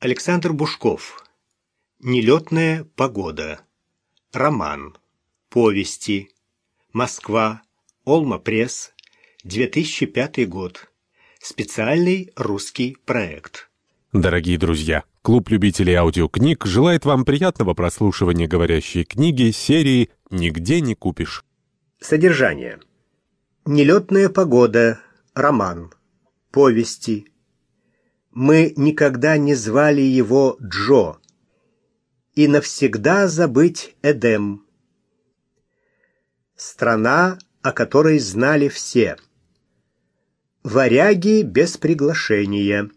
Александр Бушков. Нелетная погода. Роман. Повести. Москва. Олма Пресс. 2005 год. Специальный русский проект. Дорогие друзья, клуб любителей аудиокниг желает вам приятного прослушивания говорящей книги серии «Нигде не купишь». Содержание. Нелетная погода. Роман. Повести мы никогда не звали его Джо. И навсегда забыть Эдем. Страна, о которой знали все. Варяги без приглашения.